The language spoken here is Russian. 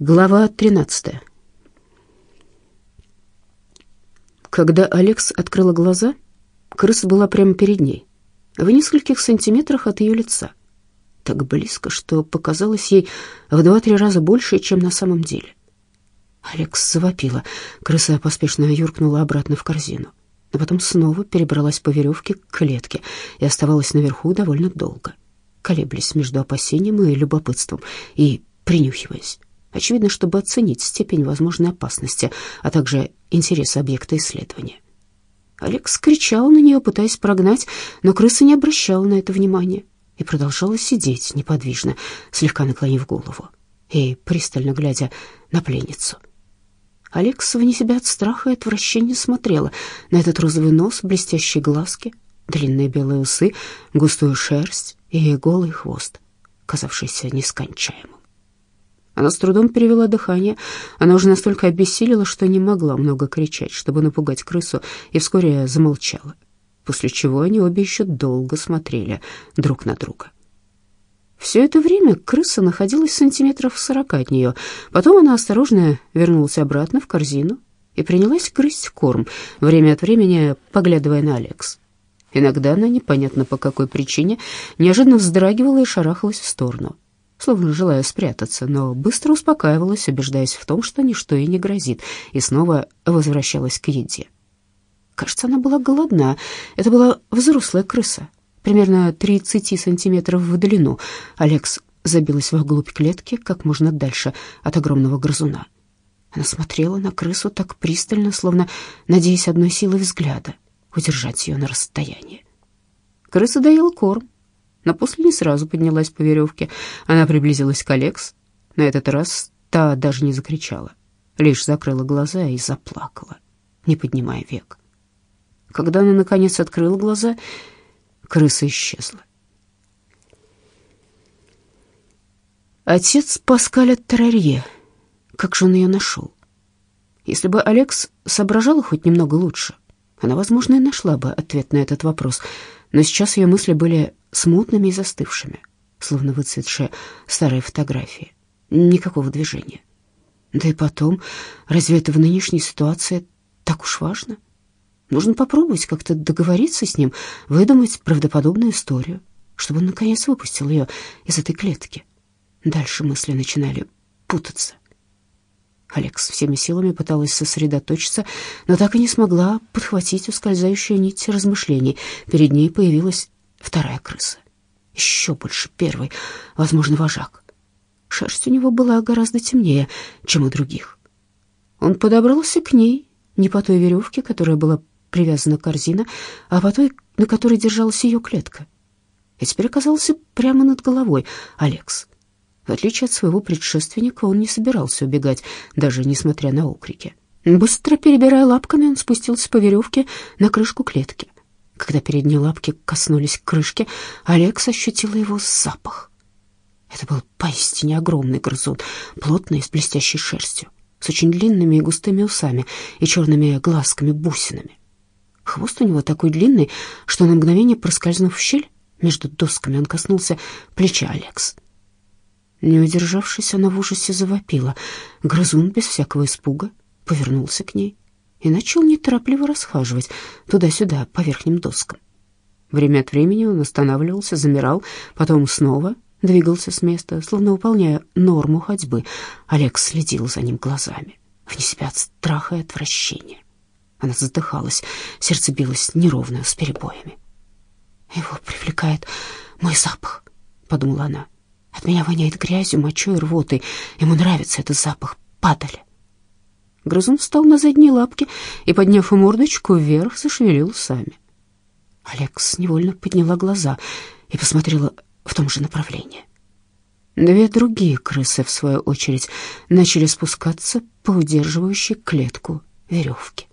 Глава 13. Когда Алекс открыла глаза, крыса была прямо перед ней, в нескольких сантиметрах от ее лица. Так близко, что показалось ей в два-три раза больше, чем на самом деле. Алекс завопила. Крыса поспешно юркнула обратно в корзину, а потом снова перебралась по веревке к клетке и оставалась наверху довольно долго, колеблясь между опасением и любопытством и принюхиваясь очевидно, чтобы оценить степень возможной опасности, а также интерес объекта исследования. Алекс кричал на нее, пытаясь прогнать, но крыса не обращала на это внимания и продолжала сидеть неподвижно, слегка наклонив голову и пристально глядя на пленницу. Алекс вне себя от страха и отвращения смотрела на этот розовый нос, блестящие глазки, длинные белые усы, густую шерсть и голый хвост, казавшийся нескончаемым. Она с трудом перевела дыхание. Она уже настолько обессилила, что не могла много кричать, чтобы напугать крысу, и вскоре замолчала, после чего они обе еще долго смотрели друг на друга. Все это время крыса находилась сантиметров в сорока от нее. Потом она осторожно вернулась обратно в корзину и принялась грызть корм, время от времени поглядывая на Алекс. Иногда она, непонятно по какой причине, неожиданно вздрагивала и шарахалась в сторону словно желая спрятаться, но быстро успокаивалась, убеждаясь в том, что ничто ей не грозит, и снова возвращалась к еде. Кажется, она была голодна. Это была взрослая крыса, примерно 30 сантиметров в длину. Алекс забилась вглубь клетки как можно дальше от огромного грызуна. Она смотрела на крысу так пристально, словно надеясь одной силой взгляда удержать ее на расстоянии. Крыса доела корм, но после не сразу поднялась по веревке. Она приблизилась к Алекс. На этот раз та даже не закричала, лишь закрыла глаза и заплакала, не поднимая век. Когда она, наконец, открыла глаза, крыса исчезла. Отец Паскаля Террарье. Как же он ее нашел? Если бы Алекс соображала хоть немного лучше, она, возможно, и нашла бы ответ на этот вопрос. Но сейчас ее мысли были смутными и застывшими, словно выцветшие старые фотографии. Никакого движения. Да и потом, разве это в нынешней ситуации так уж важно? Нужно попробовать как-то договориться с ним, выдумать правдоподобную историю, чтобы он наконец выпустил ее из этой клетки. Дальше мысли начинали путаться. Алекс всеми силами пыталась сосредоточиться, но так и не смогла подхватить ускользающую нить размышлений. Перед ней появилась вторая крыса. Еще больше первой, возможно, вожак. Шерсть у него была гораздо темнее, чем у других. Он подобрался к ней, не по той веревке, которая была привязана корзина, а по той, на которой держалась ее клетка. И теперь оказался прямо над головой Алекс. В отличие от своего предшественника, он не собирался убегать, даже несмотря на окрики. Быстро перебирая лапками, он спустился по веревке на крышку клетки. Когда передние лапки коснулись крышки, Алекс ощутила его запах. Это был поистине огромный грызун, плотный, с блестящей шерстью, с очень длинными и густыми усами и черными глазками-бусинами. Хвост у него такой длинный, что на мгновение, проскользнув в щель между досками, он коснулся плеча Алекс. Не удержавшись, она в ужасе завопила. Грызун без всякого испуга повернулся к ней и начал неторопливо расхаживать туда-сюда по верхним доскам. Время от времени он останавливался, замирал, потом снова двигался с места, словно выполняя норму ходьбы. Олег следил за ним глазами, вне себя от страха и отвращения. Она задыхалась, сердце билось неровно, с перебоями. «Его привлекает мой запах», — подумала она. «От меня воняет грязью, мочой и рвотой. Ему нравится этот запах падали». Грызун встал на задние лапки и, подняв мордочку вверх, зашевелил усами. Алекс невольно подняла глаза и посмотрела в том же направлении. Две другие крысы, в свою очередь, начали спускаться по удерживающей клетку веревке.